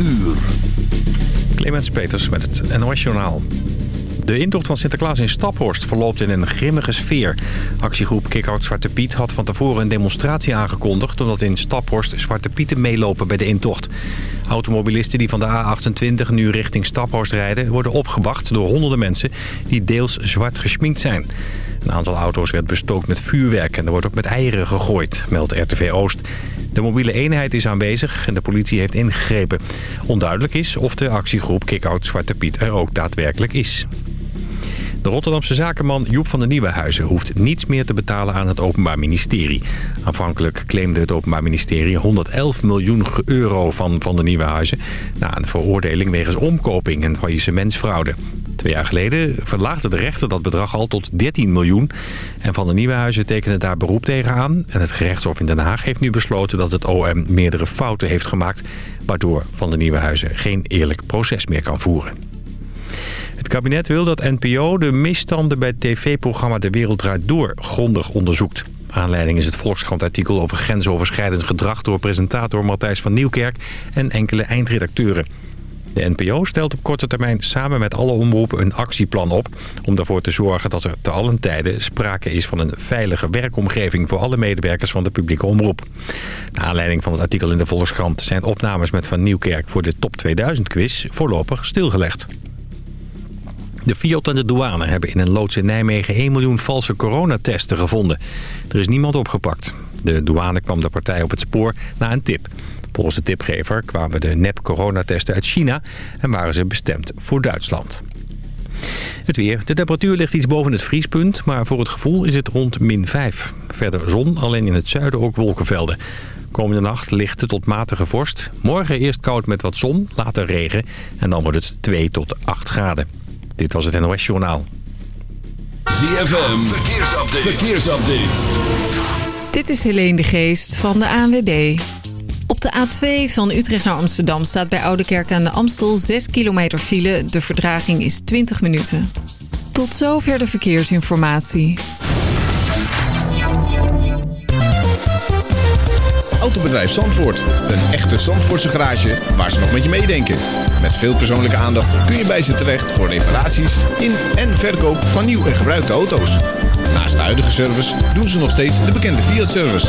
uur. Clemens Peters met het NOS Journaal. De intocht van Sinterklaas in Staphorst verloopt in een grimmige sfeer. Actiegroep Kickout Zwarte Piet had van tevoren een demonstratie aangekondigd... omdat in Staphorst Zwarte Pieten meelopen bij de intocht. Automobilisten die van de A28 nu richting Staphorst rijden... worden opgewacht door honderden mensen die deels zwart geschminkt zijn. Een aantal auto's werd bestookt met vuurwerk en er wordt ook met eieren gegooid, meldt RTV Oost. De mobiele eenheid is aanwezig en de politie heeft ingegrepen. Onduidelijk is of de actiegroep Kickout Zwarte Piet er ook daadwerkelijk is. De Rotterdamse zakenman Joep van den Nieuwenhuizen hoeft niets meer te betalen aan het Openbaar Ministerie. Aanvankelijk claimde het Openbaar Ministerie 111 miljoen euro van Van den Nieuwenhuizen... na een veroordeling wegens omkoping en faillissementsfraude. Twee jaar geleden verlaagde de rechter dat bedrag al tot 13 miljoen. En Van den Nieuwenhuizen tekende daar beroep tegen aan. En het gerechtshof in Den Haag heeft nu besloten dat het OM meerdere fouten heeft gemaakt... waardoor Van den Nieuwenhuizen geen eerlijk proces meer kan voeren. Het kabinet wil dat NPO de misstanden bij het tv-programma De Wereld Draait Door grondig onderzoekt. Aanleiding is het Volkskrant-artikel over grensoverschrijdend gedrag... door presentator Matthijs van Nieuwkerk en enkele eindredacteuren. De NPO stelt op korte termijn samen met alle omroepen een actieplan op... om ervoor te zorgen dat er te allen tijden sprake is van een veilige werkomgeving... voor alle medewerkers van de publieke omroep. Naar aanleiding van het artikel in de Volkskrant zijn opnames met Van Nieuwkerk... voor de Top 2000-quiz voorlopig stilgelegd. De Fiat en de douane hebben in een loods in Nijmegen 1 miljoen valse coronatesten gevonden. Er is niemand opgepakt. De douane kwam de partij op het spoor na een tip. Volgens de tipgever kwamen de nep-coronatesten uit China en waren ze bestemd voor Duitsland. Het weer. De temperatuur ligt iets boven het vriespunt, maar voor het gevoel is het rond min 5. Verder zon, alleen in het zuiden ook wolkenvelden. Komende nacht lichte tot matige vorst. Morgen eerst koud met wat zon, later regen en dan wordt het 2 tot 8 graden. Dit was het NOS Journaal. ZFM, verkeersupdate. verkeersupdate. Dit is Helene de Geest van de ANWB. Op de A2 van Utrecht naar Amsterdam staat bij Oudekerk aan de Amstel 6 kilometer file. De verdraging is 20 minuten. Tot zover de verkeersinformatie. Autobedrijf Zandvoort. Een echte Zandvoortse garage waar ze nog met je meedenken. Met veel persoonlijke aandacht kun je bij ze terecht voor reparaties in en verkoop van nieuw en gebruikte auto's. Naast de huidige service doen ze nog steeds de bekende Fiat-service.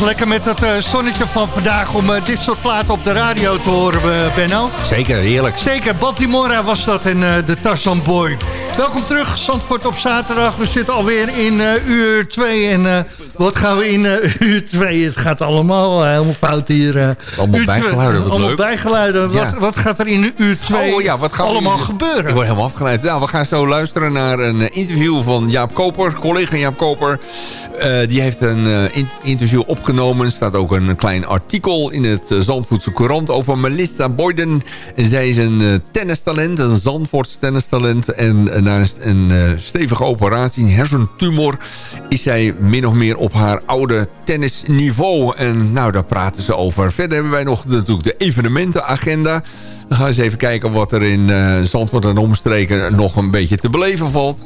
Toch lekker met dat uh, zonnetje van vandaag om uh, dit soort platen op de radio te horen, uh, Benno? Zeker, heerlijk. Zeker, Baltimora was dat en de Tarzan Boy. Welkom terug, Zandvoort op zaterdag. We zitten alweer in uur 2 en wat gaan we in uur 2? Het gaat allemaal helemaal fout hier. allemaal bijgeluiden, wat Allemaal leuk. bijgeluiden. Ja. Wat, wat, gaat er in uur 2 oh, ja, wat gaat allemaal gebeuren? Ik word helemaal afgeleid. Nou, we gaan zo luisteren naar een interview van Jaap Koper, collega Jaap Koper. Die heeft een in interview opgenomen. Er staat ook een klein artikel in het Zandvoortse Courant over Melissa Boyden. En zij is een tennistalent, een Zandvoorts tennistalent. En na een stevige operatie, een hersentumor, is zij min of meer op haar oude tennisniveau. En nou, daar praten ze over. Verder hebben wij nog natuurlijk de evenementenagenda. Dan gaan we eens even kijken wat er in Zandvoort en omstreken nog een beetje te beleven valt.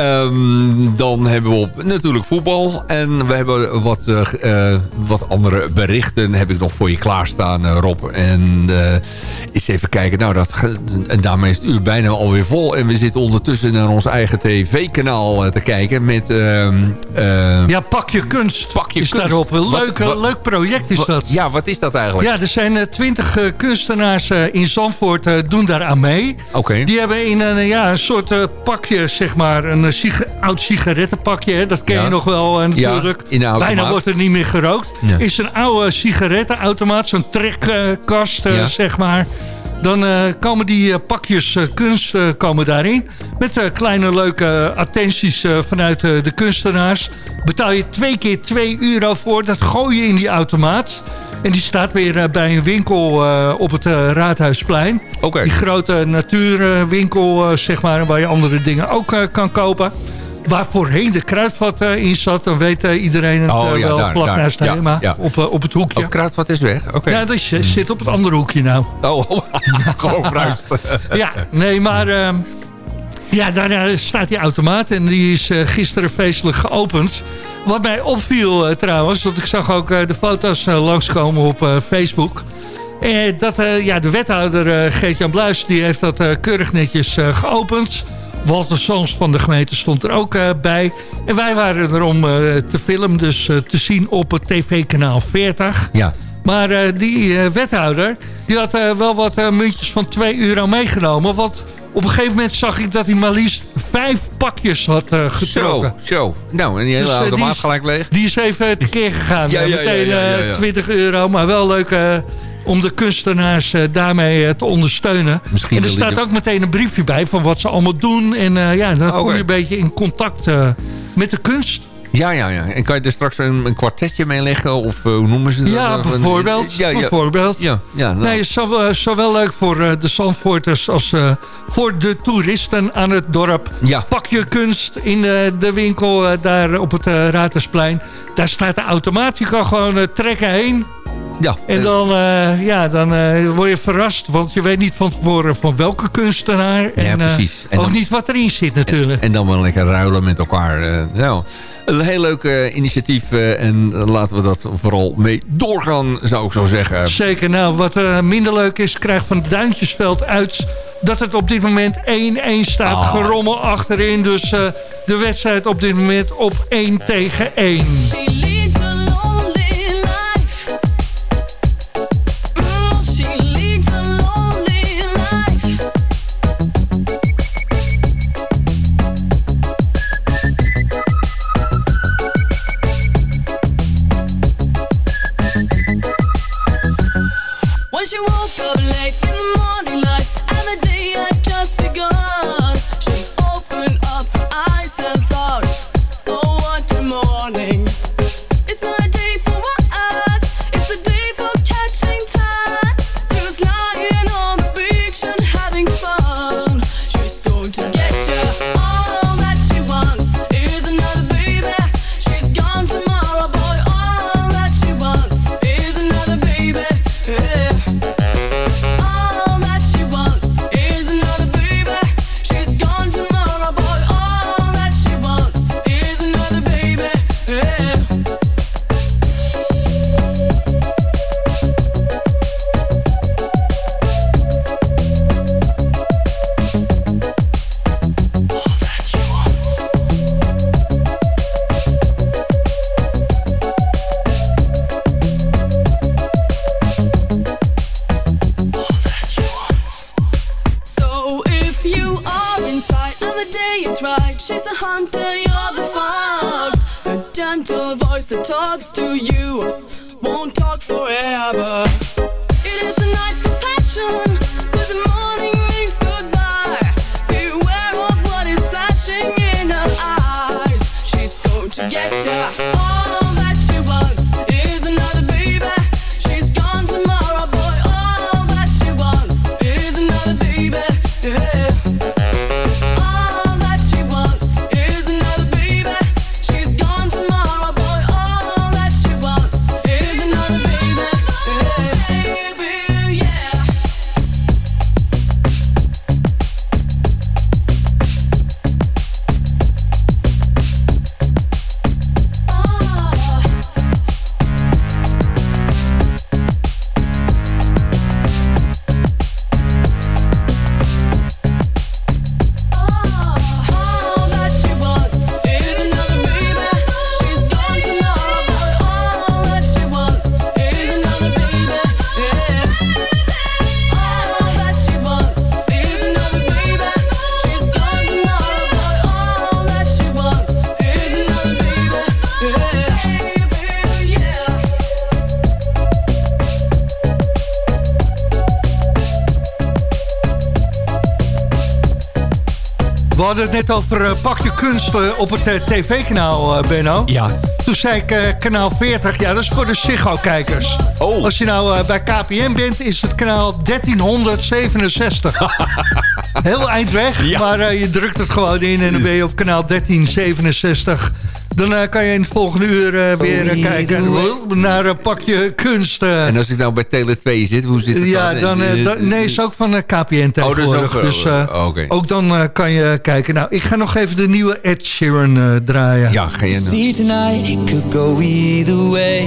Um, dan hebben we op, natuurlijk voetbal. En we hebben wat, uh, wat andere berichten heb ik nog voor je klaarstaan, uh, Rob. En uh, eens even kijken. Nou, dat, en daarmee is het uur bijna alweer vol. En we zitten ondertussen naar ons eigen tv-kanaal te kijken. Met, ehm, ja, Pak je kunst. Pak je is kunst. daarop. Een leuk, wat, leuk project is wat, dat. Ja, wat is dat eigenlijk? Ja, er zijn twintig kunstenaars in Zandvoort doen daaraan mee. Oké. Okay. Die hebben in een, ja, een soort pakje, zeg maar... Een een oud sigarettenpakje, hè? dat ken ja. je nog wel uh, natuurlijk. Ja, Bijna wordt er niet meer gerookt. Ja. Is een oude sigarettenautomaat, zo'n trekkast, uh, zeg maar. Dan uh, komen die pakjes kunst komen daarin. Met kleine leuke attenties vanuit de kunstenaars. Betaal je twee keer 2 euro voor. Dat gooi je in die automaat. En die staat weer uh, bij een winkel uh, op het uh, Raadhuisplein. Okay. Die grote natuurwinkel, zeg maar, waar je andere dingen ook kan kopen. Waar voorheen de kruidvat in zat, dan weet iedereen het oh, ja, wel. daar, vlak daar. naast ja, Hema, ja. op, op het hoekje. Oh, kruidvat is weg? Oké. Okay. Ja, dat zit op het andere hoekje nou. Oh, gewoon fruist. ja, nee, maar... ehm, ja, daar staat die automaat en die is gisteren feestelijk geopend. Wat mij opviel uh, trouwens, want ik zag ook uh, de foto's uh, langskomen op Facebook. dat ja, de wethouder Geert-Jan Bluis die heeft dat keurig netjes geopend. Walter Sons van de gemeente stond er ook bij. En wij waren er om te filmen, dus te zien op het tv-kanaal 40. Ja. Maar die wethouder die had wel wat muntjes van 2 euro meegenomen. Want op een gegeven moment zag ik dat hij maar liefst vijf pakjes had uh, getrokken. Zo, zo. Nou, en die hele Dus, automaat die is- gelijk leeg. Die is even tekeer gegaan. Ja, Eh, ja, Meteen ja, ja, ja, eh, ja. 20 euro, maar wel leuk eh, om de kunstenaars eh, daarmee eh, te ondersteunen. Misschien en er staat ook meteen een briefje bij van wat ze allemaal doen. En eh, ja, dan kom je een beetje in contact eh, met de kunst. Ja, ja, ja. En kan je er straks een, een kwartetje mee leggen? Of eh, hoe noemen ze dat? Ja, bijvoorbeeld. Ja, ja. bijvoorbeeld. Ja, ja, nou. Nee, het is zowel, eh, zowel leuk voor eh, de Zandvoorters als voor de toeristen aan het dorp. Ja. Pak je kunst in de winkel daar op het Ratersplein. Daar staat de automaat. Je kan gewoon trekken heen. Ja. En eh, dan, eh, ja, dan eh, word je verrast. Want je weet niet van tevoren van welke kunstenaar. En, Ja, precies. En ook dan- niet wat erin zit natuurlijk. En dan wel lekker ruilen met elkaar. nou, een heel leuk initiatief. en laten we dat vooral mee doorgaan, zou ik zo zeggen. Zeker. Nou, wat minder leuk is, krijgt van Duintjesveld uit... dat het op dit moment 1-1 staat. Ah. Gerommel achterin. Dus de wedstrijd op dit moment op 1 tegen 1. Hadden het net over eh, Pak je kunst eh, op het eh, tv-kanaal, Benno. Ja. Toen zei ik kanaal 40, ja, dat is voor de Ziggo-kijkers. Oh. Als je nou bij KPN bent, is het kanaal 1367. Heel eind weg, Ja. maar je drukt het gewoon in en dan ben je op kanaal 1367. Dan eh, kan je in het volgende uur eh, weer eh, kijken naar eh, Pak je kunst. En als ik nou bij Tele 2 zit, hoe zit het Ja, dan, dan- nee, is ook van KPN tegenwoordig. ook, eh, dus eh, oh, oké. ook dan eh, kan je kijken. Nou, ik ga nog even de nieuwe Ed Sheeran eh, draaien. Ja, ga je nou. See tonight, it could go either way.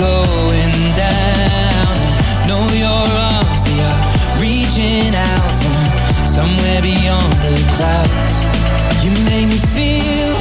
going down. Know your arms, they are reaching out from somewhere beyond the clouds. You make me feel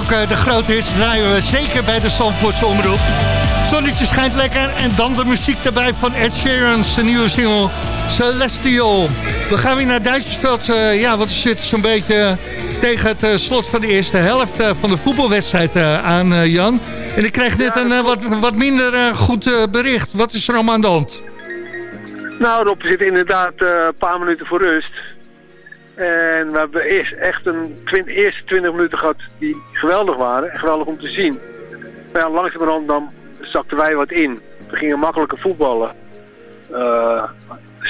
ook eh, de grote hits draaien we zeker bij de Zandvoortse Omroep. Zonnetje schijnt lekker en dan de muziek erbij van Ed Sheeran, zijn nieuwe single Celestial. We gaan weer naar Duitsersveld, uh, ja, wat zit zo'n beetje tegen het uh, slot van de eerste helft van de voetbalwedstrijd aan, Jan. En ik krijg net een wat, wat minder goed bericht. Wat is er allemaal aan de hand? Nou, Rob, we zitten inderdaad een paar minuten voor rust. En we hebben eerst echt een eerste 20 minuten gehad die geweldig waren. En geweldig om te zien. Maar ja, dan zakten wij wat in. We gingen makkelijker voetballen. Uh,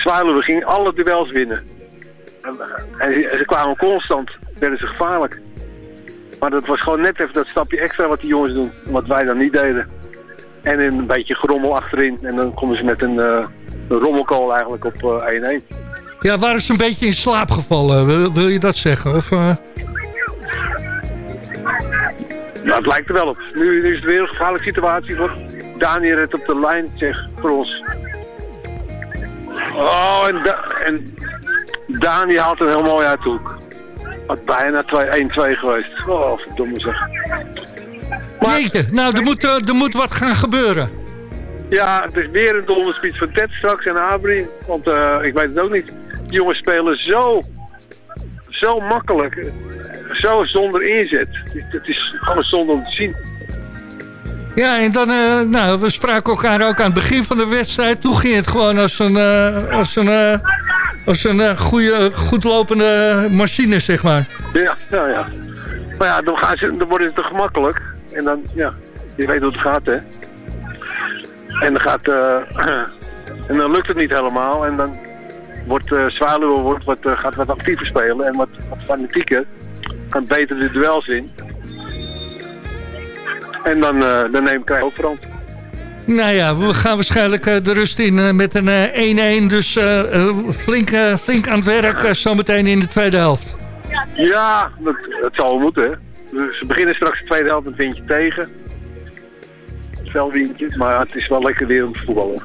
we gingen alle duels winnen. En, en, ze kwamen constant, werden ze gevaarlijk. Maar dat was gewoon net even dat stapje extra wat die jongens doen. Wat wij dan niet deden. En een beetje gerommel achterin. En dan konden ze met een, uh, een rommelkool eigenlijk op 1-1. Ja, waren ze een beetje in slaap gevallen? Wil, wil je dat zeggen? Of, uh... Nou, het lijkt er wel op. Nu, is het weer een gevaarlijke situatie voor Daniel het op de lijn, zeg, voor ons. Oh, en, da en Dani haalt een heel mooi uit de hoek. Had bijna 1-2 geweest. Oh, verdomme zeg. Maar, Jeetje, nou, er moet, uh, er moet wat gaan gebeuren. Ja, het is weer een domme speech van Ted straks en Abri. Want uh, ik weet het ook niet. Jongens spelen zo, zo makkelijk. Zo zonder inzet. Het is gewoon zonde om te zien. Ja, en dan, uh, nou, we spraken elkaar ook aan het begin van de wedstrijd. Toen ging het gewoon als een, uh, als een, uh, als een goede, goed lopende machine, zeg maar. Ja, ja, ja. Maar ja, dan, gaan ze, dan worden ze te gemakkelijk. En dan, ja, je weet hoe het gaat, hè. En dan gaat, en dan lukt het niet helemaal. En dan wordt uh, Zwaluwe wordt wat, gaat wat actiever spelen en wat, wat fanatieker. Kan beter de duels in. En dan, uh, dan neem ik ook verand. Nou ja, we gaan waarschijnlijk de rust in met een 1-1. Dus flink, flink aan het werk zometeen in de tweede helft. Ja, dat, dat zal moeten. Dus we beginnen straks de tweede helft en vind je tegen. Velwindje, maar het is wel lekker weer om te voetballen.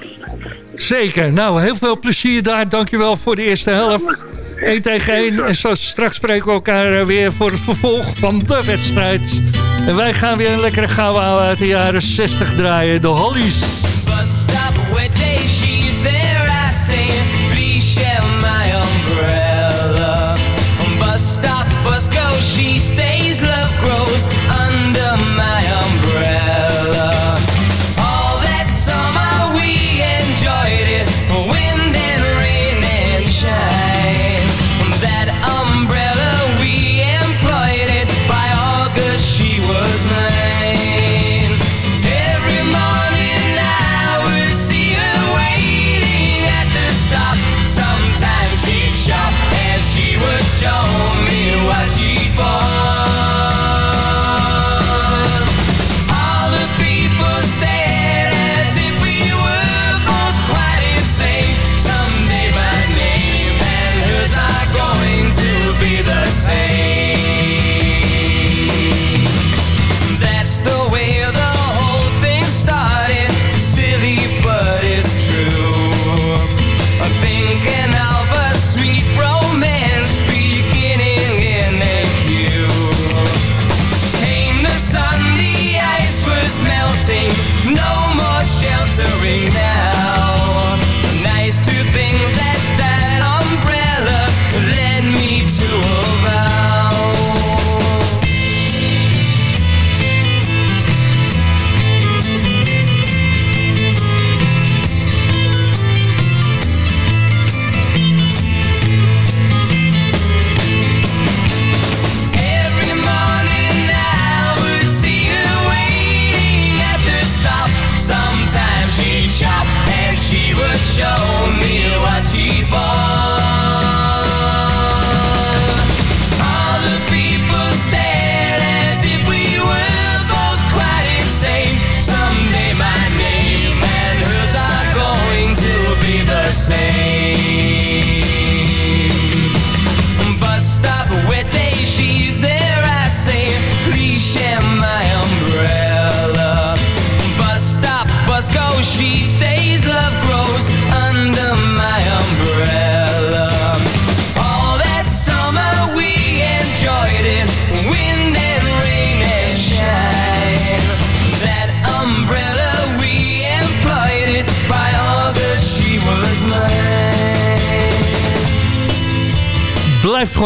Zeker. Nou, heel veel plezier daar. Dankjewel voor de eerste helft. 1 tegen 1. En zo, straks spreken we elkaar weer voor het vervolg van de wedstrijd. En wij gaan weer een lekkere gouden uit de jaren 60 draaien. De Hollies. Bus stop, wet day, she's there, I say, please share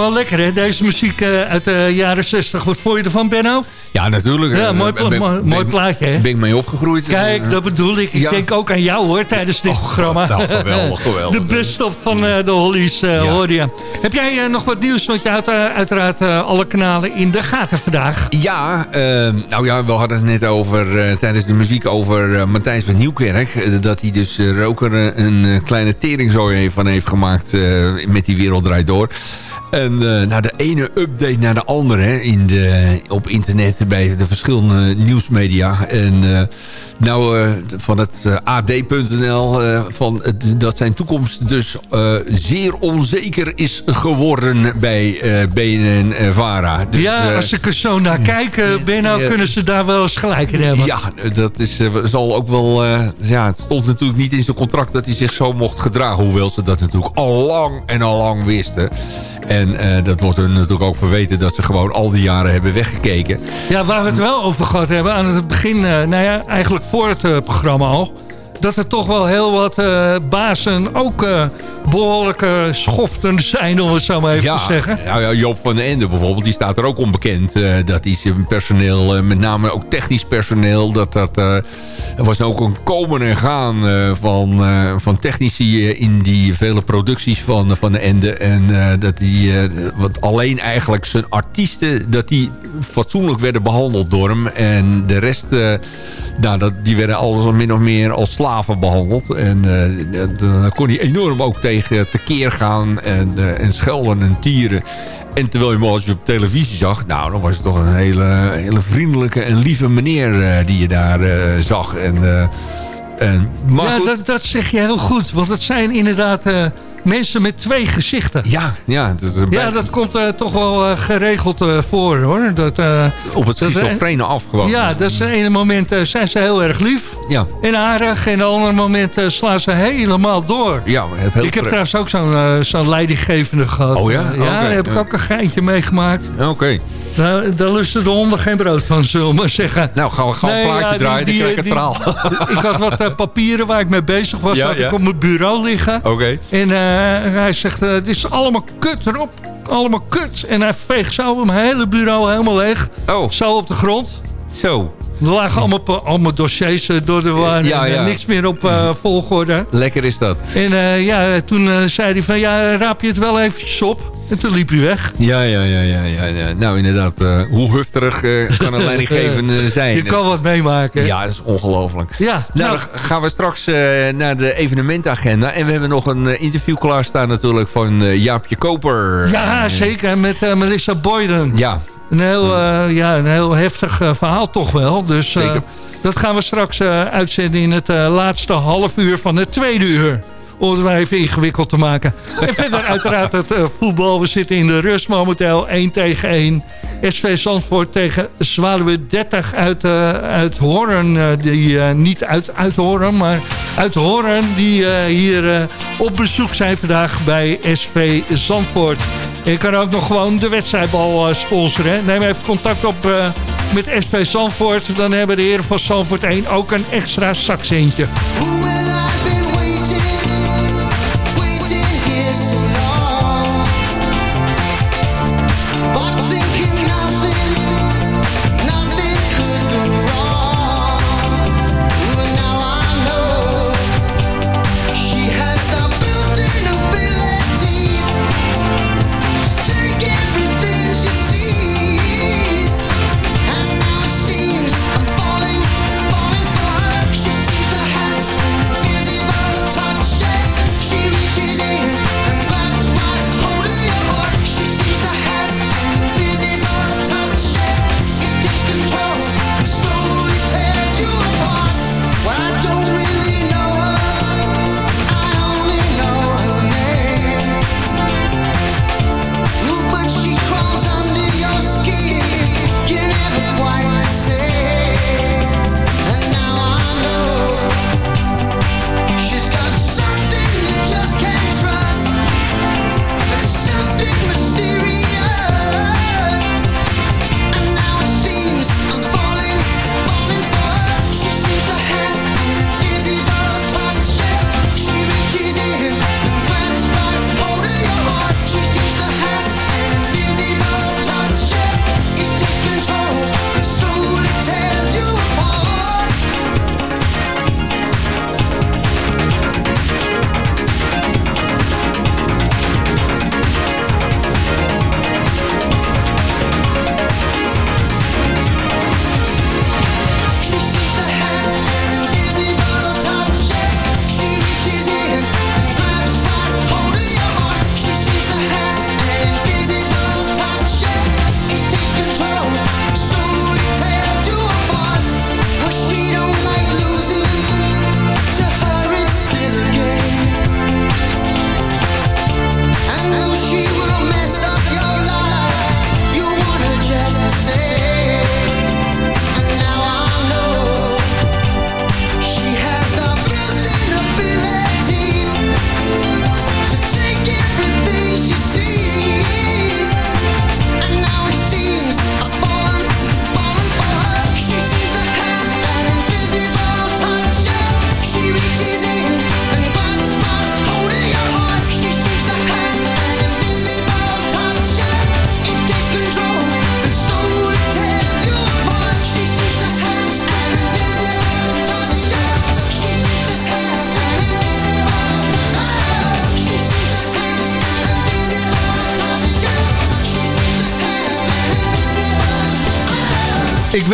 wel lekker, hè? Deze muziek eh, uit de jaren 60. Wat vond je ervan, Benno? Ja, natuurlijk. Ja, Eh, mooi, ben- mooi, ben- plaatje, hè? Ben ik mee opgegroeid. Kijk, dat bedoel ik. Ik Ja. denk ook aan jou, hoor, tijdens dit programma. nou, geweldig, geweldig. De bestop van eh, de Hollies, eh Ja. hoorde je. Heb jij eh, nog wat nieuws? Want je houdt eh, uiteraard eh, alle kanalen in de gaten vandaag. Ja, ehm, nou ja, we hadden het net over, eh, tijdens de muziek over eh, Matthijs van Nieuwkerk. eh, dat hij dus er ook er een, eh, kleine teringzooi heeft- van heeft gemaakt eh, met die Wereld Draait Door. En eh nou, de ene update naar de andere hè, in de, op internet bij de verschillende nieuwsmedia. En eh, nou, eh, van het AD.nl, van het, dat zijn toekomst dus zeer onzeker is geworden bij BNN-VARA. Dus, ja, als ik er zo naar kijk, Benno, ja. kunnen ze daar wel eens gelijk in hebben. ja, dat is, zal ook wel... ja, het stond natuurlijk niet in zijn contract dat hij zich zo mocht gedragen. Hoewel ze dat natuurlijk al lang en al lang wisten. En eh, dat wordt hun natuurlijk ook verweten dat ze gewoon al die jaren hebben weggekeken. Ja, waar we het wel over gehad hebben aan het begin, eh, nou ja, eigenlijk voor het eh, programma al. Dat er toch wel heel wat bazen ook eh, behoorlijk eh, schoften zijn, om het zo maar even te zeggen. Nou ja, Joop van den Ende bijvoorbeeld, die staat er ook onbekend. eh, dat hij zijn personeel, eh, met name ook technisch personeel... dat dat eh, er was ook een komen en gaan eh, van, eh, van technici eh, in die vele producties van, van de Ende. En eh, dat die, eh, wat alleen eigenlijk zijn artiesten, dat die fatsoenlijk werden behandeld door hem. En de rest, eh, nou, dat, die werden alles min of meer als slaven behandeld. En eh, dan kon hij enorm ook tegen tekeer gaan en, eh, en schelden en tieren. En terwijl je hem als je op televisie zag... nou, dan was het toch een hele, hele vriendelijke en lieve meneer eh, die je daar eh, zag. En, en, maar ja, dat, dat zeg je heel goed, want het zijn inderdaad mensen met twee gezichten. Ja, ja, het is een Ja, dat komt eh, toch wel eh, geregeld eh, voor, hoor. Dat, op het schizofrene af gewoon. Ja, dat is het ene moment zijn ze heel erg lief ja. en aardig... en het andere moment slaan ze helemaal door. Ja, heel ik heb trouwens ook zo'n zo'n leidinggevende gehad. Oh ja? Ja, daar heb ik ook een geintje meegemaakt. Oké. Nou, daar lusten de honden geen brood van, zullen we maar zeggen. Nou, gaan we Nee, een plaatje ja, die- draaien, die- dan krijg ik het verhaal. ik had wat papieren waar ik mee bezig was, Ja, had ik op mijn bureau liggen. Oké. En hij zegt, eh, het is allemaal kut erop. Allemaal kut. En hij veegt zo mijn hele bureau helemaal leeg. Oh, Zo op de grond. zo. Er lagen allemaal, allemaal dossiers eh, door de war. Ja, eh, ja. niks meer op eh, volgorde. Lekker is dat. En ja, toen zei hij van, ja, raap je het wel eventjes op. En toen liep hij weg. Ja, ja, ja, ja, ja. ja. Nou, inderdaad. hoe hufterig kan een leidinggevende zijn? Je kan wat meemaken. Ja, dat is ongelooflijk. Ja, Nou, nou, dan gaan we straks naar de evenementagenda. En we hebben nog een interview klaarstaan natuurlijk van Jaapje Koper. ja, zeker. Met Melissa Boyden. Ja, Een heel, eh, ja, een heel heftig eh, verhaal toch wel. Dus eh, dat gaan we straks uitzenden in het laatste half uur van het tweede uur. Om het maar even ingewikkeld te maken. en verder uiteraard het voetbal. We zitten in de rust momenteel 1 tegen 1. SV Zandvoort tegen Zwaluwe 30 uit, uit Hoorn. die, niet uit, uit Hoorn, maar uit Hoorn. Die hier op bezoek zijn vandaag bij SV Zandvoort. En je kan ook nog gewoon de wedstrijdbal eh, sponsoren. Hè? Neem even contact op eh, met SV Zandvoort. Dan hebben de heren van Zandvoort 1 ook een extra zakcentje.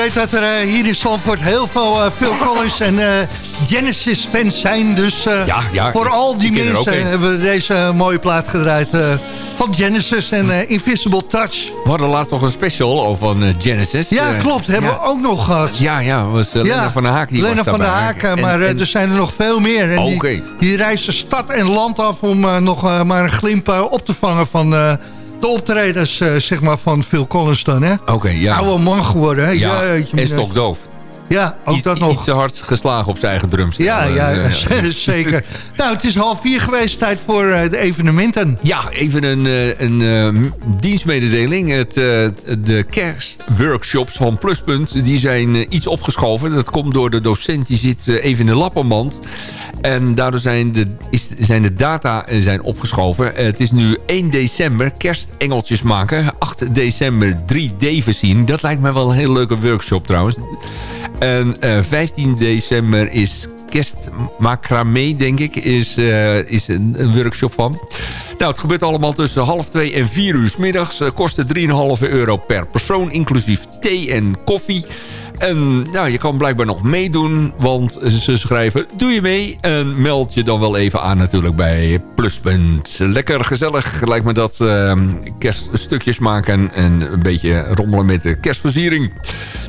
Weet dat er eh, hier in Zandvoort heel veel uh, Phil Collins en uh, Genesis fans zijn. Dus ja, ja, voor al die mensen hebben we deze mooie plaat gedraaid van Genesis en Invisible Touch. We hadden laatst nog een special over van Genesis. Ja, klopt. Hebben we ook nog gehad. Ja, ja. was Lena van der Haak die Lena was van der Haak, maar en, er zijn er nog veel meer. En Oké. Die, die reizen stad en land af om nog maar een glimp op te vangen van de optredens uh, zeg maar, van Phil Collins dan, hè? Oké, okay, ja. Oude man geworden, hè? Ja, en stokdoof. Ja, ook iets, dat nog. Iets te hard geslagen op zijn eigen drumstel. Ja, ja, ja zeker. nou, het is half vier geweest. Tijd voor uh, de evenementen. Ja, even een, uh, een uh, dienstmededeling. Het, de kerstworkshops van Pluspunt die zijn iets opgeschoven. Dat komt door de docent die zit even in de lappenmand. En daardoor zijn de, is, zijn de data zijn opgeschoven. het is nu 1 december kerstengeltjes maken. 8 december 3D voorzien. Dat lijkt mij wel een hele leuke workshop trouwens. En uh, 15 december is kerstmacramé, denk ik, is, is een, een, workshop van. Nou, het gebeurt allemaal tussen half twee en vier uur middags. Kost 3,5 euro per persoon, inclusief thee en koffie. En nou, je kan blijkbaar nog meedoen, want ze schrijven... doe je mee en meld je dan wel even aan natuurlijk bij Pluspunt. Lekker gezellig lijkt me dat uh, kerststukjes maken... en een beetje rommelen met de kerstversiering.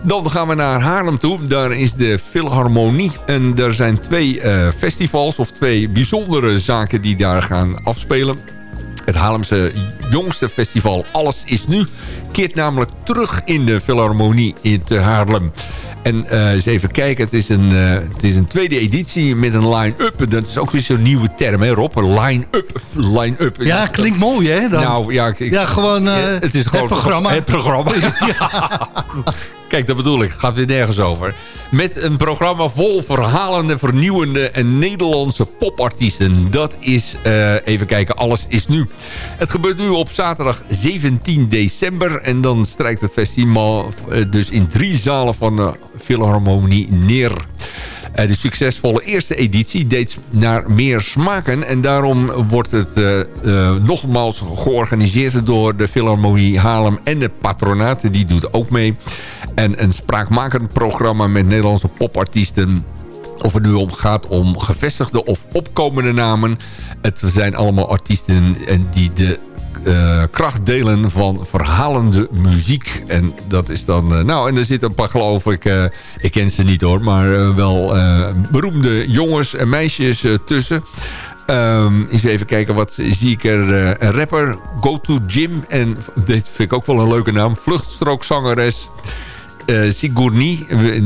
Dan gaan we naar Haarlem toe. Daar is de Philharmonie. En er zijn twee uh, festivals of twee bijzondere zaken die daar gaan afspelen. Het Haarlemse jongste festival Alles is Nu keert namelijk terug in de Philharmonie in Haarlem. En uh, eens even kijken, het is, een, uh, het is een tweede editie met een line-up. Dat is ook weer zo'n nieuwe term, hè Rob? Line-up. Line-up. Ja, klinkt mooi, hè? Dan. Nou, ja, ik, ja gewoon uh, het, is gewoon het programma. Het programma. ja. Kijk, dat bedoel ik. Gaat weer nergens over. Met een programma vol verhalende, vernieuwende en Nederlandse popartiesten. Dat is, uh, even kijken, alles is nu. Het gebeurt nu op zaterdag 17 december. En dan strijkt het festival uh, dus in drie zalen van de Philharmonie neer. De succesvolle eerste editie deed naar meer smaken. En daarom wordt het nogmaals georganiseerd door de Philharmonie Haarlem en de patronaten. Die doet ook mee. En een spraakmakend programma met Nederlandse popartiesten. Of het nu om gaat om gevestigde of opkomende namen. Het zijn allemaal artiesten die de uh, kracht delen van verhalende muziek. En dat is dan... Uh, nou, en er zitten een paar, geloof ik... Uh, ik ken ze niet hoor, maar wel beroemde jongens en meisjes tussen. Um, eens even kijken, wat zie ik er? een rapper, Go To Jim. En dit vind ik ook wel een leuke naam. Vluchtstrookzangeres. Uh, Sigourney,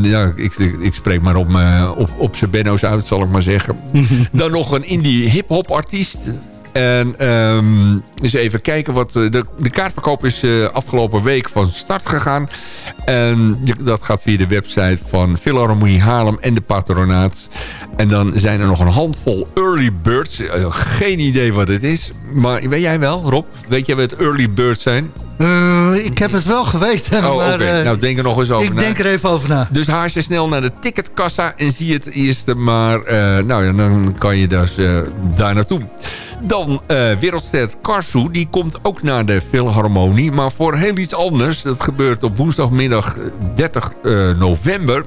ja, ik, ik, spreek maar op, op, op zijn benno's uit, zal ik maar zeggen. Dan nog een indie hip-hop artiest. En um, eens even kijken. Wat, de, de kaartverkoop is uh, afgelopen week van start gegaan. En dat gaat via de website van Philharmonie Haarlem en de patronaat. En dan zijn er nog een handvol early birds. Uh, geen idee wat het is. Maar weet jij wel, Rob? Weet jij wat early birds zijn? Uh, ik heb het wel geweten. Oh, okay. uh, nou, denk er nog eens over Ik na. denk er even over na. Dus haast je snel naar de ticketkassa en zie het eerste maar. Uh, nou ja, dan kan je dus daar naartoe. Dan wereldster Karsu, die komt ook naar de Philharmonie. Maar voor heel iets anders. Dat gebeurt op woensdagmiddag 30 uh, november.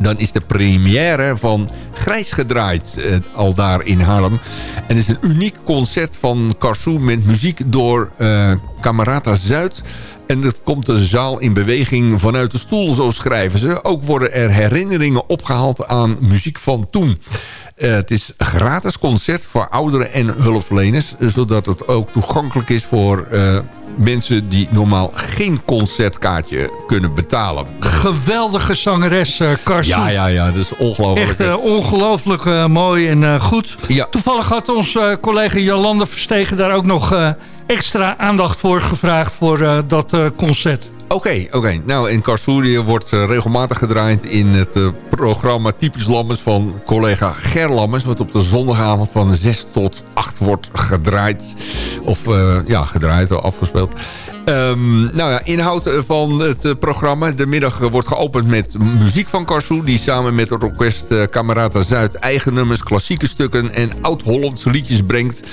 Dan is de première van Grijs gedraaid, uh, al daar in Haarlem. En is een uniek concert van Karsu met muziek door Camerata Zuid... En dat komt de zaal in beweging vanuit de stoel, zo schrijven ze. Ook worden er herinneringen opgehaald aan muziek van toen. Uh, het is een gratis concert voor ouderen en hulpverleners. Zodat het ook toegankelijk is voor uh, mensen die normaal geen concertkaartje kunnen betalen. Geweldige zangeres, uh, Karsten. Ja, ja, ja, dat is ongelooflijk. Echt ongelooflijk mooi en goed. Ja. Toevallig had onze collega Jolande Verstegen daar ook nog extra aandacht voor gevraagd voor dat concert. Oké, oké. Nou, in Karsurië wordt uh, regelmatig gedraaid in het uh, programma Typisch Lammers van collega Ger Lammers. Wat op de zondagavond van 6 tot 8 wordt gedraaid. Of uh, ja, gedraaid of afgespeeld. Ehm, nou ja, inhoud eh, van het eh, programma. De middag eh, wordt geopend met muziek van Karsu... die samen met het orkest Camerata Zuid... eigen nummers, klassieke stukken en oud-Hollandse liedjes brengt.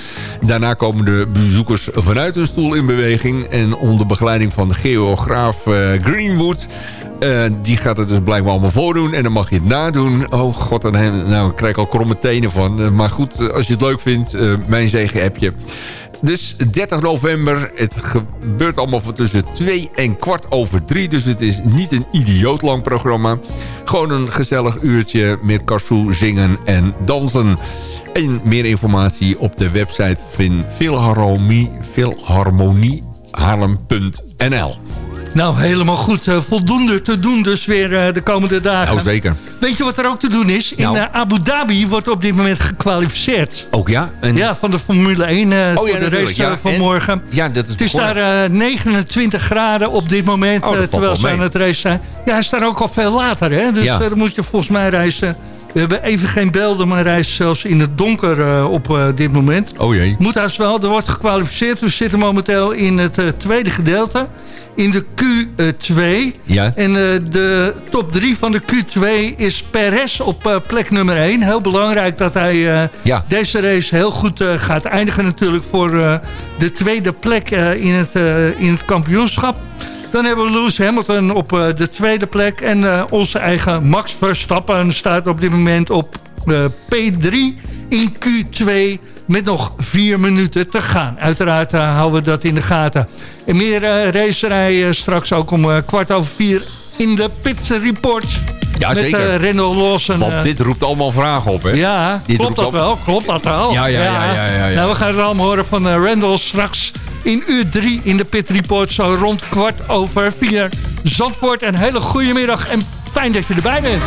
Daarna komen de bezoekers vanuit hun stoel in beweging... en onder begeleiding van de geograaf Greenwood... die gaat het dus blijkbaar allemaal voordoen. En dan mag je het nadoen. Oh god, dan nou, ik al kromme tenen van. maar goed, als je het leuk vindt, mijn zegen heb je. Dus 30 november, het gebeurt allemaal van tussen 2 en kwart over 3. Dus het is niet een idioot lang programma. Gewoon een gezellig uurtje met Karsoo zingen en dansen. En meer informatie op de website van Philharmonie. Nou, helemaal goed. Uh, voldoende te doen dus weer uh, de komende dagen. Oh, zeker. Weet je wat er ook te doen is? In uh, Abu Dhabi wordt op dit moment gekwalificeerd. Ook ja? En... Ja, van de Formule 1 oh, voor ja, de race ja. van en... morgen. Ja, dat is Het is daar 29 graden op dit moment, oh, terwijl ze aan het race zijn. Ja, hij is daar ook al veel later, hè? Dus ja. dan moet je volgens mij reizen... We hebben even geen beelden, maar hij is zelfs in het donker uh, op uh, dit moment. Oh jee. Moet haast wel, er wordt gekwalificeerd. We zitten momenteel in het uh, tweede gedeelte in de Q2. Ja. En uh, de top 3 van de Q2 is Perez op uh, plek nummer 1. Heel belangrijk dat hij ja. deze race heel goed gaat eindigen natuurlijk voor de tweede plek in, het, in het kampioenschap. Dan hebben we Lewis Hamilton op de tweede plek. En onze eigen Max Verstappen staat op dit moment op P3 in Q2 met nog vier minuten te gaan. Uiteraard uh, houden we dat in de gaten. En meer uh, racerij uh, straks ook om kwart over vier in de Pit Report. Ja, met zeker. Rendel. Want dit roept allemaal vragen op, hè? Ja, dit klopt dat op... wel? Klopt dat wel? Ja, ja, ja. ja, ja, ja, Nou, we gaan het allemaal horen van Rendel straks in uur drie in de Pit Report. Zo rond kwart over vier. Zandvoort, een hele goede middag en fijn dat je erbij bent.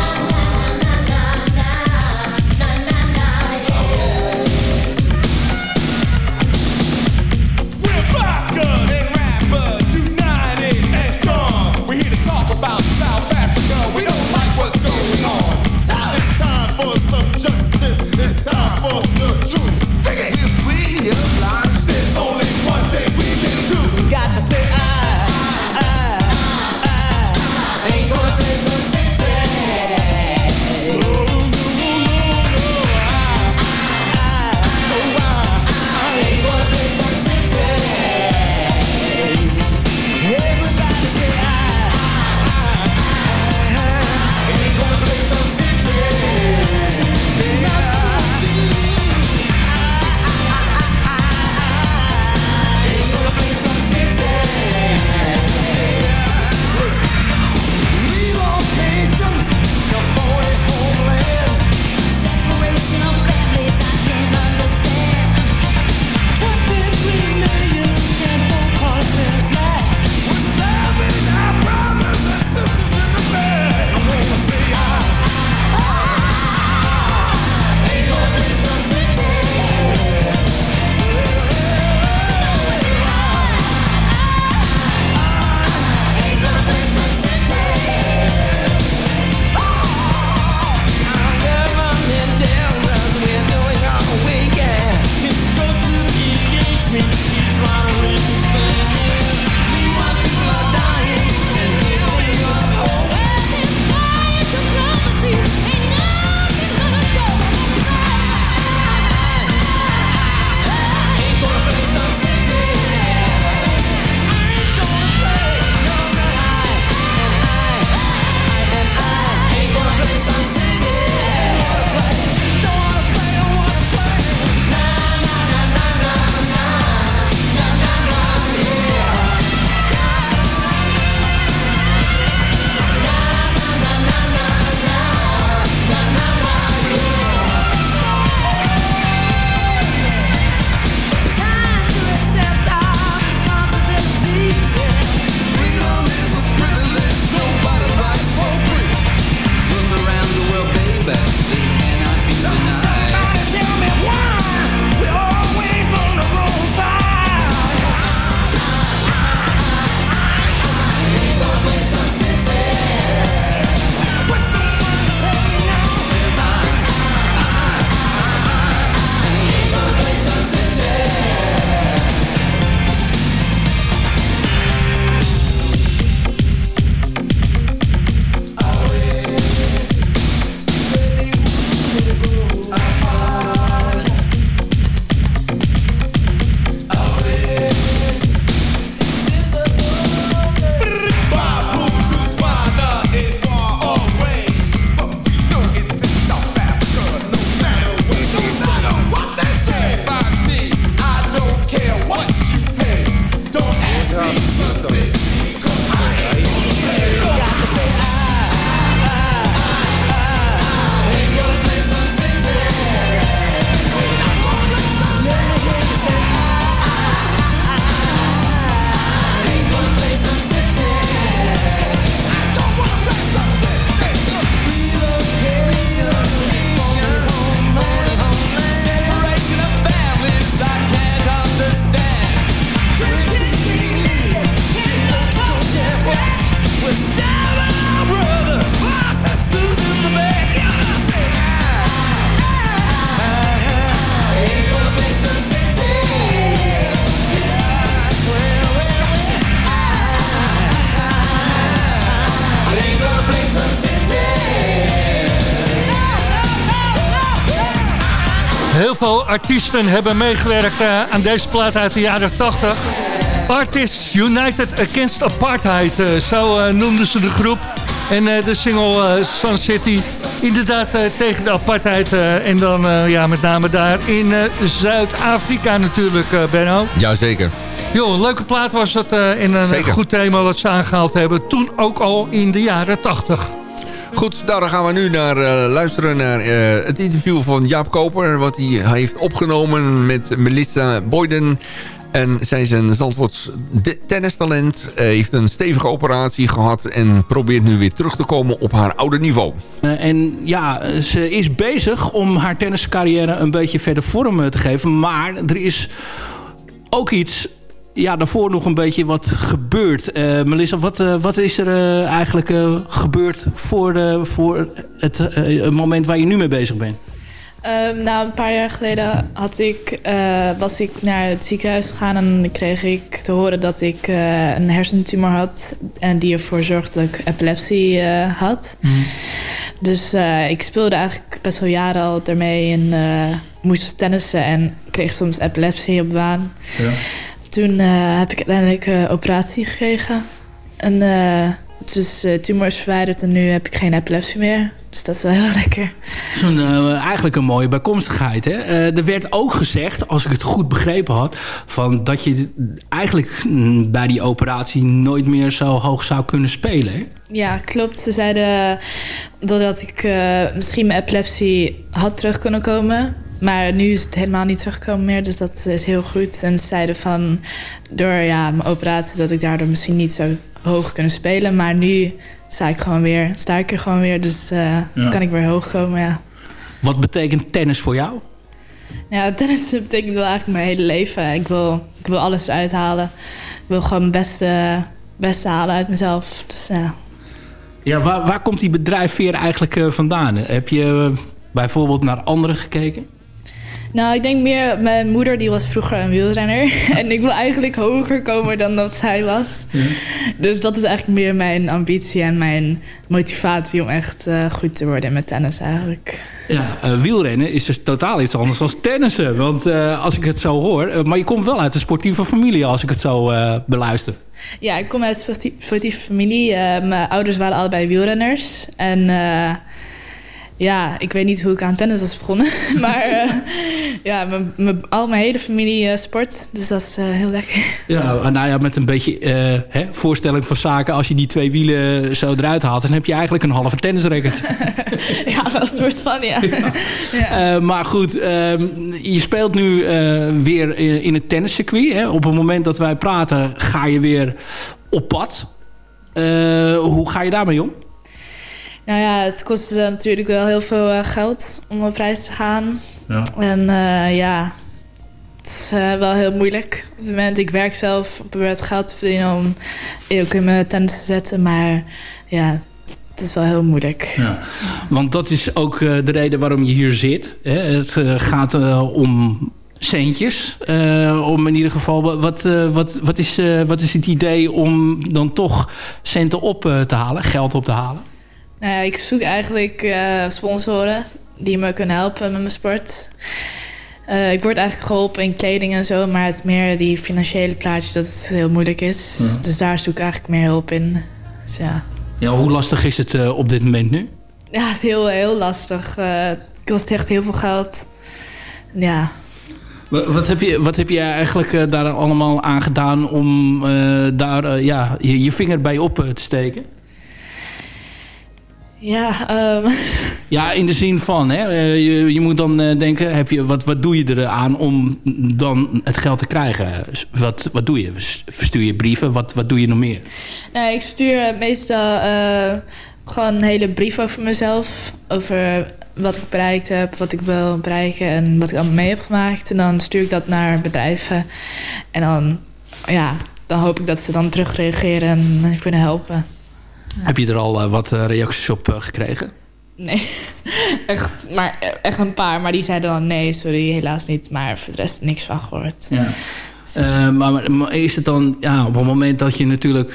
Artiesten hebben meegewerkt uh, aan deze plaat uit de jaren 80. Artists United Against Apartheid, uh, zo uh, noemden ze de groep. En de single Sun City, inderdaad tegen de apartheid. en dan ja, met name daar in Zuid-Afrika natuurlijk, Benno. Jazeker. Jo, leuke plaat was dat in een Zeker. goed thema wat ze aangehaald hebben. Toen ook al in de jaren 80. Goed, nou, dan gaan we nu naar, uh, luisteren naar uh, het interview van Jaap Koper... wat hij heeft opgenomen met Melissa Boyden... En zij is een Zandvoorts tennistalent. heeft een stevige operatie gehad. En probeert nu weer terug te komen op haar oude niveau. En ja, ze is bezig om haar tenniscarrière een beetje verder vorm te geven. Maar er is ook iets ja, daarvoor nog een beetje wat gebeurd. Uh, Melissa, wat, uh, wat is er uh, eigenlijk gebeurd voor, voor het, moment waar je nu mee bezig bent? Um, nou, een paar jaar geleden had ik, was ik naar het ziekenhuis gegaan... en kreeg ik te horen dat ik een hersentumor had... en die ervoor zorgde dat ik epilepsie had. Mm. Dus ik speelde eigenlijk best wel jaren al ermee... en moest tennissen en kreeg soms epilepsie op baan. Ja. Toen uh, heb ik uiteindelijk uh, operatie gekregen. En uh, dus tumor is verwijderd en nu heb ik geen epilepsie meer. Dus dat is wel heel lekker. Zo'n, eigenlijk een mooie bijkomstigheid. Hè? er werd ook gezegd, als ik het goed begrepen had... Van dat je eigenlijk mm, bij die operatie nooit meer zo hoog zou kunnen spelen. Hè? Ja, klopt. Ze zeiden dat ik misschien mijn epilepsie had terug kunnen komen... Maar nu is het helemaal niet teruggekomen meer. Dus dat is heel goed. En ze zeiden van door ja, mijn operatie dat ik daardoor misschien niet zo hoog kunnen spelen. Maar nu sta ik gewoon weer, sta ik er gewoon weer. Dus uh, kan ik weer hoog komen. Ja. Wat betekent tennis voor jou? Ja, tennis betekent wel eigenlijk mijn hele leven. Ik wil, ik wil alles uithalen. Ik wil gewoon het beste, beste halen uit mezelf. Dus, ja. Ja, waar, waar komt die bedrijfveer eigenlijk uh, vandaan? Heb je uh, bijvoorbeeld naar anderen gekeken? Nou, ik denk meer, mijn moeder die was vroeger een wielrenner. en ik wil eigenlijk hoger komen dan dat zij was. Ja. Dus dat is eigenlijk meer mijn ambitie en mijn motivatie om echt uh, goed te worden met tennis eigenlijk. Ja, uh, wielrennen is dus totaal iets anders dan tennissen. Want uh, als ik het zo hoor... maar je komt wel uit een sportieve familie als ik het zo beluister. Ja, ik kom uit een sportieve familie. mijn ouders waren allebei wielrenners. En ja, ik weet niet hoe ik aan tennis was begonnen. maar uh, ja, al mijn hele familie uh, sport. Dus dat is uh, heel lekker. Ja, nou ja, met een beetje hè, voorstelling van zaken. Als je die twee wielen zo eruit haalt... dan heb je eigenlijk een halve tennisracket. ja, wel een soort van, ja. ja. maar goed, ehm, je speelt nu weer in het tenniscircuit. Hè? Op het moment dat wij praten ga je weer op pad. hoe ga je daarmee om? Nou ja, het kost natuurlijk wel heel veel uh, geld om op reis te gaan. Ja. En uh, ja, het is uh, wel heel moeilijk. Op het moment, ik werk zelf, probeer het geld te verdienen om ook in mijn tennis te zetten. Maar ja, het is wel heel moeilijk. Ja. Want dat is ook de reden waarom je hier zit. Hè? Het gaat om centjes. om in ieder geval, wat, wat, wat, is, wat is het idee om dan toch centen op te halen, geld op te halen? Nou ja, ik zoek eigenlijk uh, sponsoren die me kunnen helpen met mijn sport. Uh, ik word eigenlijk geholpen in kleding en zo, maar het is meer die financiële plaatje dat het heel moeilijk is. Dus daar zoek ik eigenlijk meer hulp in. Dus ja. ja, hoe lastig is het uh, op dit moment nu? Ja, het is heel, heel lastig. het kost echt heel veel geld. Ja. Wat heb je, wat heb je eigenlijk daar allemaal aan gedaan om daar ja, je, je vinger bij op te steken? Ja, um... ja, in de zin van, hè, eh, je, je moet dan uh, denken, heb je, wat, wat doe je eraan om dan het geld te krijgen? Wat, wat doe je? Verstuur je brieven? Wat, wat doe je nog meer? Nou, ik stuur meestal uh, gewoon een hele brief over mezelf. Over wat ik bereikt heb, wat ik wil bereiken en wat ik allemaal mee heb gemaakt. En dan stuur ik dat naar bedrijven. En dan, ja, dan hoop ik dat ze dan terugreageren en kunnen helpen. Heb je er al uh, wat uh, reacties op uh, gekregen? Nee, echt, maar, echt een paar. Maar die zeiden dan nee, sorry, helaas niet. Maar voor de rest niks van gehoord. Ja. Maar, maar, is het dan ja, op het moment dat je natuurlijk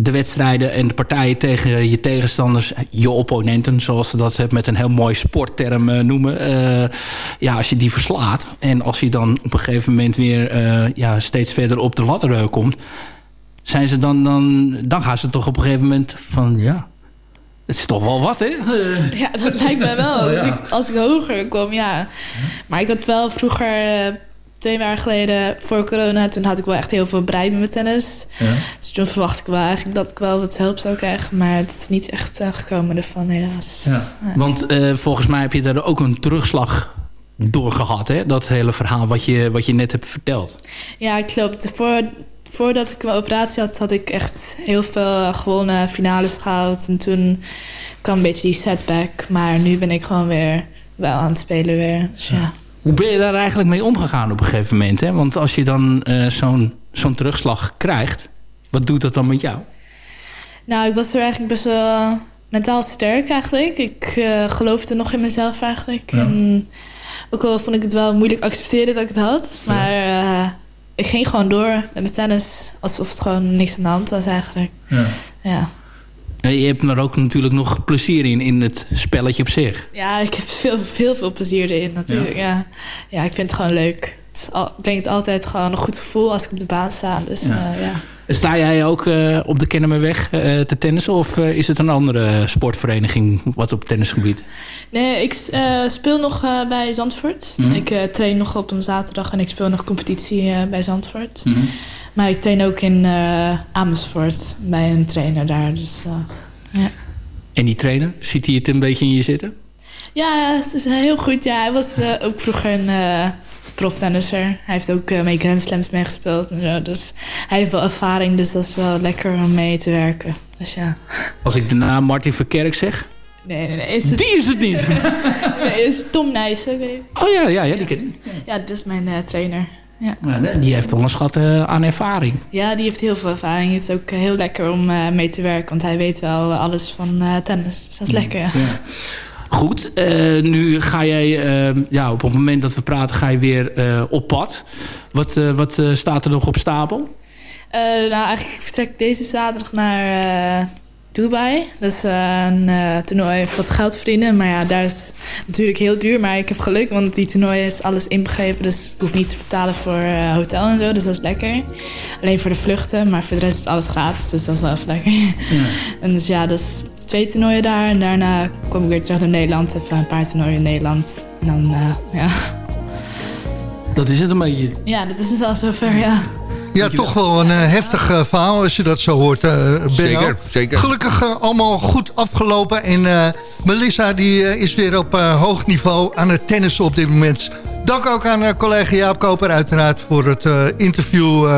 de wedstrijden en de partijen tegen je tegenstanders, je opponenten, zoals ze dat met een heel mooi sportterm uh, noemen. Uh, ja, als je die verslaat en als je dan op een gegeven moment weer uh, ja, steeds verder op de ladder komt, zijn ze dan, dan, dan gaan ze toch op een gegeven moment van ja. Het is toch wel wat, hè? Ja, dat lijkt mij wel. Als, ik, als ik hoger kom, ja. Maar ik had wel vroeger twee jaar geleden voor corona, toen had ik wel echt heel veel bereid met mijn tennis. Ja. Dus toen verwacht ik wel eigenlijk dat ik wel wat hulp zou krijgen. Maar het is niet echt uh, gekomen ervan, helaas. Ja. Want uh, volgens mij heb je daar ook een terugslag door gehad, hè? Dat hele verhaal wat je, wat je net hebt verteld. Ja, klopt. Voor, voordat ik mijn operatie had, had ik echt heel veel gewone finales gehaald. En toen kwam een beetje die setback. Maar nu ben ik gewoon weer wel aan het spelen weer. Dus ja. Hoe ben je daar eigenlijk mee omgegaan op een gegeven moment? Hè? Want als je dan uh, zo'n zo'n terugslag krijgt, wat doet dat dan met jou? Nou, ik was er eigenlijk best wel mentaal sterk eigenlijk. Ik uh, geloofde nog in mezelf eigenlijk. Ja. En ook al vond ik het wel moeilijk accepteren dat ik het had. Maar ja. uh, ik ging gewoon door met mijn tennis. Alsof het gewoon niks aan de hand was eigenlijk. Ja. ja. Je hebt er ook natuurlijk nog plezier in, in het spelletje op zich. Ja, ik heb veel, veel, veel plezier erin natuurlijk. Ja, ja. ja ik vind het gewoon leuk. Het al, brengt altijd gewoon een goed gevoel als ik op de baan sta. Dus, ja. Uh, ja. Sta jij ook uh, op de Kennemerweg uh, te tennissen? Of is het een andere sportvereniging wat op tennisgebied? Nee, ik speel nog bij Zandvoort. Mm -hmm. Ik train nog op een zaterdag en ik speel nog competitie bij Zandvoort. Mm -hmm. Maar ik train ook in Amersfoort bij een trainer daar. Dus, ja. En die trainer, ziet hij het een beetje in je zitten? Ja, het is heel goed. Ja, hij was ook vroeger een proftennisser. Hij heeft ook mee Grand Slams meegespeeld en zo. Dus hij heeft wel ervaring, dus dat is wel lekker om mee te werken. Dus ja. Als ik de naam Martin Verkerk zeg... Nee, nee, nee. Is die is het niet. nee, is Tom Nijssen. Oh ja, ja, ja, die ken ik. Ja, dat is mijn trainer. Ja. die heeft al een schat uh, aan ervaring. Ja, die heeft heel veel ervaring. Het is ook heel lekker om uh, mee te werken, want hij weet wel alles van uh, tennis. Dus dat is lekker. Ja. Goed, nu ga jij, ja, op het moment dat we praten, ga je weer op pad. Wat, wat staat er nog op stapel? nou, eigenlijk vertrek ik deze zaterdag naar Dubai. Dat is een toernooi voor wat geld verdienen. Maar ja, daar is natuurlijk heel duur. Maar ik heb geluk, want die toernooi is alles inbegrepen. Dus ik hoef niet te vertalen voor hotel en zo. Dus dat is lekker. Alleen voor de vluchten. Maar voor de rest is alles gratis. Dus dat is wel even lekker. Ja. En dus ja, dat is twee toernooien daar. En daarna kom ik weer terug naar Nederland. Even een paar toernooien in Nederland. En dan, ja... Dat is het een beetje. Ja, dat is het wel zover, ja. Ja, toch wel een uh, heftig uh, verhaal als je dat zo hoort, uh, Benno. Zeker, zeker. Gelukkig allemaal goed afgelopen. En Melissa die is weer op hoog niveau aan het tennissen op dit moment. Dank ook aan collega Jaap Koper uiteraard voor het interview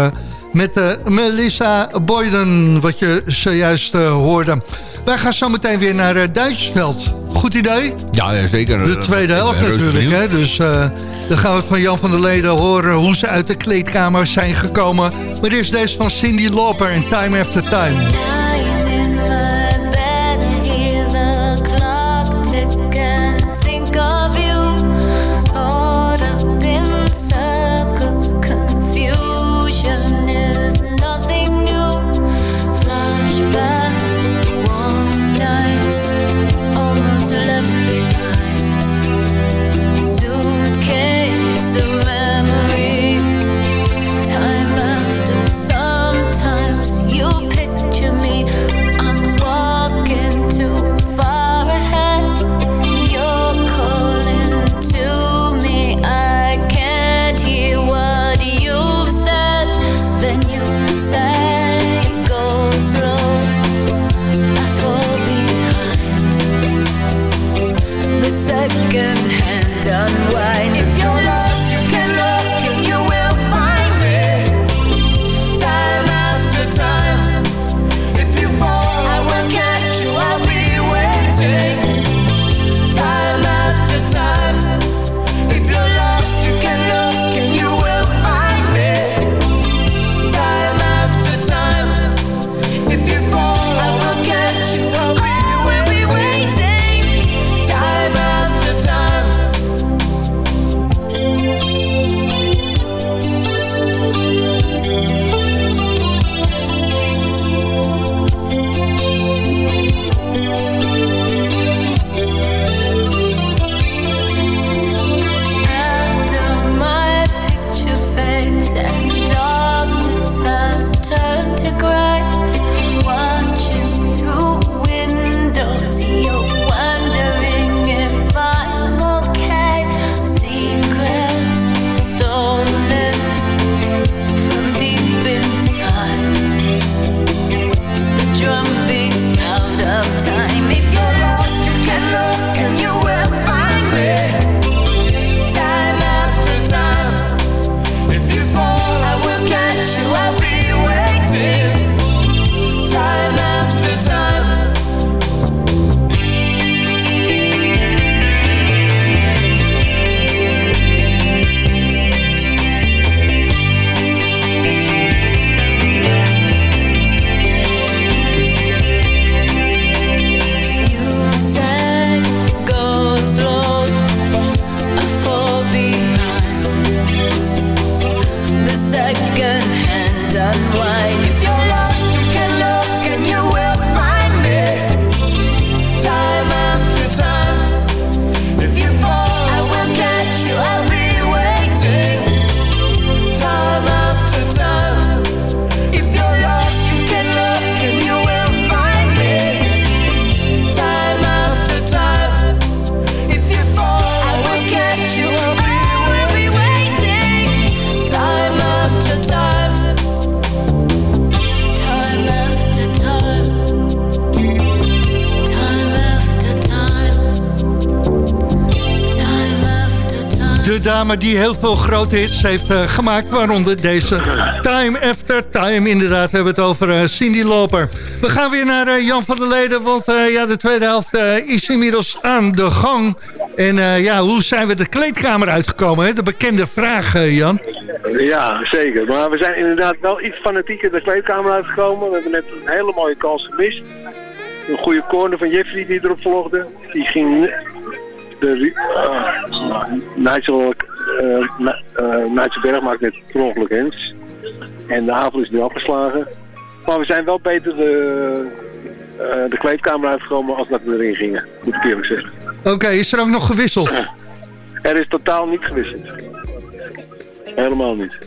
met Melissa Boyden, wat je zojuist hoorde. Wij gaan zo meteen weer naar uh, Duitsersveld. Goed idee? Ja, zeker. De tweede helft natuurlijk. Hè? Dus uh, dan gaan we van Jan van der Leden horen hoe ze uit de kleedkamer zijn gekomen. Maar eerst deze van Cindy Lauper en Time After Time. Dame die heel veel grote hits heeft uh, gemaakt. Waaronder deze Time After Time. Inderdaad, we hebben het over uh, Cindy Loper. We gaan weer naar uh, Jan van der Leden. Want ja, de tweede helft is inmiddels aan de gang. En ja, hoe zijn we de kleedkamer uitgekomen? De bekende vraag, Jan. Ja, zeker. Maar we zijn inderdaad wel iets fanatieker de kleedkamer uitgekomen. We hebben net een hele mooie kans gemist. Een goede corner van Jeffrey die erop volgde. Die ging de uh, Nigel, uh, Nigel Berg maakt net per ongeluk eens. En de havel is nu afgeslagen. Maar we zijn wel beter de, de kleedkamer uitgekomen als dat we erin gingen. Moet ik eerlijk zeggen. Oké, is er ook nog gewisseld? Er is totaal niet gewisseld. Helemaal niet.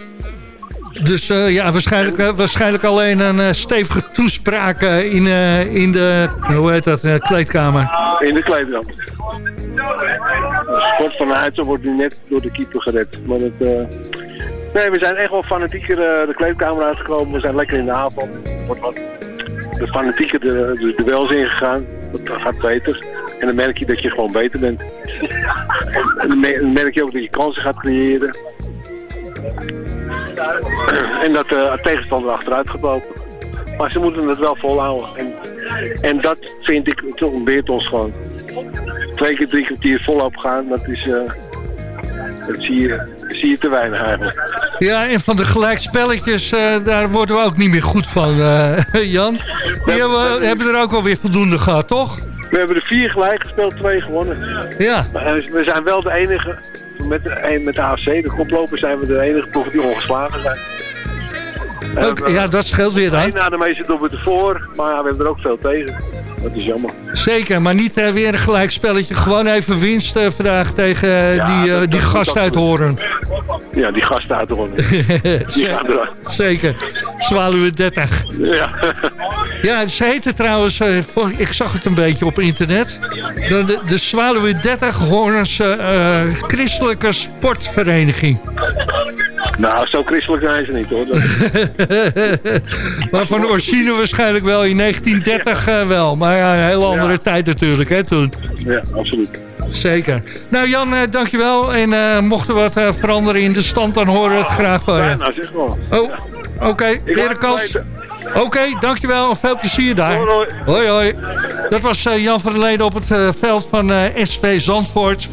Dus uh, ja, waarschijnlijk, uh, waarschijnlijk alleen een uh, stevige toespraak in, in de, hoe heet dat, kleedkamer. In de kleedkamer. De sport van Huizen wordt nu net door de keeper gered. Maar het, nee, we zijn echt wel fanatieker de kleedkamer uitgekomen. We zijn lekker in de avond. Wordt wat de fanatieker de, de duels ingegaan. Dat gaat beter. En dan merk je dat je gewoon beter bent. en dan merk je ook dat je kansen gaat creëren. En dat de tegenstander achteruit gebouwd. Maar ze moeten het wel volhouden. En, en dat vind ik, het ontbeert ons gewoon. Twee keer drie kwartier volop gaan, dat is... Uh, dat zie je, zie je te weinig eigenlijk. Ja, en van de gelijkspelletjes, uh, daar worden we ook niet meer goed van, uh, Jan. Die hebben, hebben er ook alweer voldoende gehad, toch? We hebben er vier gelijk gespeeld, twee gewonnen. Ja. We zijn wel de enige met, de, met de AFC, de koploper, zijn we de enige ploeg die ongeslagen zijn. Ook, ja, dat scheelt weer dan. Na de meeste doen we ervoor, maar ja, we hebben er ook veel tegen. Dat is jammer. Zeker, maar niet uh, weer een gelijkspelletje. Gewoon even winst uh, vandaag tegen ja, die, dat, die dat gast uit Horen. Ja, die gast uit Horen. die. Zeker. Zwaluwe 30. Ja. Ja, ze heette trouwens, ik zag het een beetje op internet. De, de, de Zwaluwe 30 Hoornse Christelijke Sportvereniging. Nou, zo christelijk zijn ze niet hoor. maar van origine waarschijnlijk wel in 1930 uh, wel. Maar ja, een hele andere ja. tijd natuurlijk hè, toen. Ja, absoluut. Zeker. Nou Jan, dankjewel. En uh, mocht er wat veranderen in de stand, dan horen we het graag van je. Ja, nou zeg wel. Oh, oké. Okay. Weer een kans. Oké, okay, dankjewel. Veel plezier daar. Hoi, hoi. hoi, hoi. Dat was Jan van der Leden op het veld van SV Zandvoort.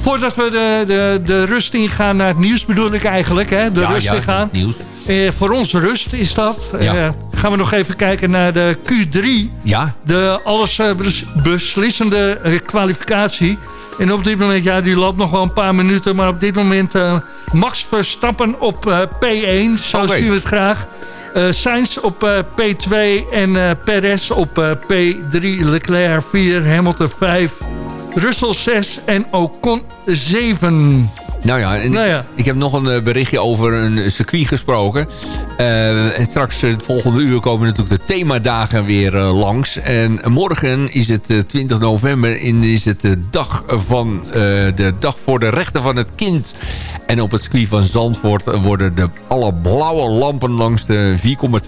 Voordat we de, de, de rust ingaan naar het nieuws bedoel ik eigenlijk. Hè? De ja, rust ja, ingaan. Nieuws. Uh, voor ons rust is dat. Ja. Uh, gaan we nog even kijken naar de Q3. Ja. De alles uh, beslissende kwalificatie. En op dit moment, ja, die loopt nog wel een paar minuten. Maar op dit moment Max Verstappen op P1. Zo okay. zien we het graag. Sainz op P2 en Perez op P3. Leclerc 4, Hamilton 5. Russell 6 en Ocon 7. Nou ja, en Nou ja. Ik, ik heb nog een eh, berichtje over een circuit gesproken. Uh, en straks het volgende uur komen natuurlijk de themadagen weer uh, langs. En morgen is het 20 november en is het de dag, van, de dag voor de rechten van het kind. En op het circuit van Zandvoort worden de alle blauwe lampen langs de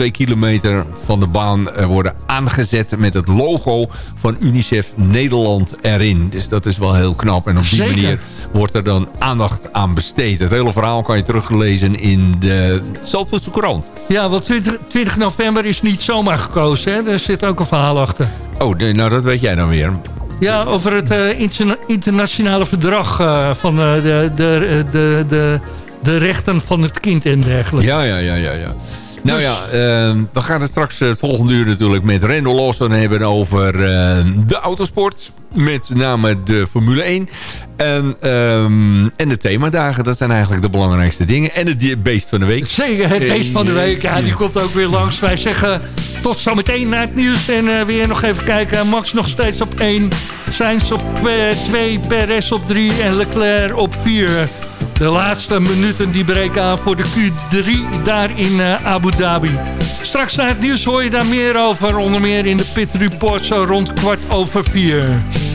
4,2 kilometer van de baan worden aangezet met het logo van UNICEF Nederland erin. Dus dat is wel heel knap. En op die Zeker. manier wordt er dan aandacht aan besteed. Het hele verhaal kan je teruglezen in de Zandvoortse Courant. Ja, want 20, 20 november is niet zomaar gekozen. Hè? Er zit ook een verhaal achter. Oh, nou dat weet jij dan weer. Ja, over het uh, interna internationale verdrag uh, van uh, de, de, de, de, de rechten van het kind en dergelijke. Ja, ja, ja, ja. ja. Nou ja, uh, we gaan het straks het volgende uur natuurlijk met Randall Lawson hebben over uh, de autosport. Met name de Formule 1. En, um, en de themadagen, dat zijn eigenlijk de belangrijkste dingen. En het beest van de week. Zeker, het beest van de week. Ja, die komt ook weer langs. Wij zeggen tot zometeen naar het nieuws. En uh, weer nog even kijken. Max nog steeds op 1. Sainz op 2. Perez op 3. En Leclerc op 4. De laatste minuten die breken aan voor de Q3 daar in uh, Abu Dhabi. Straks naar het nieuws hoor je daar meer over. Onder meer in de Pit Report zo rond kwart over vier. In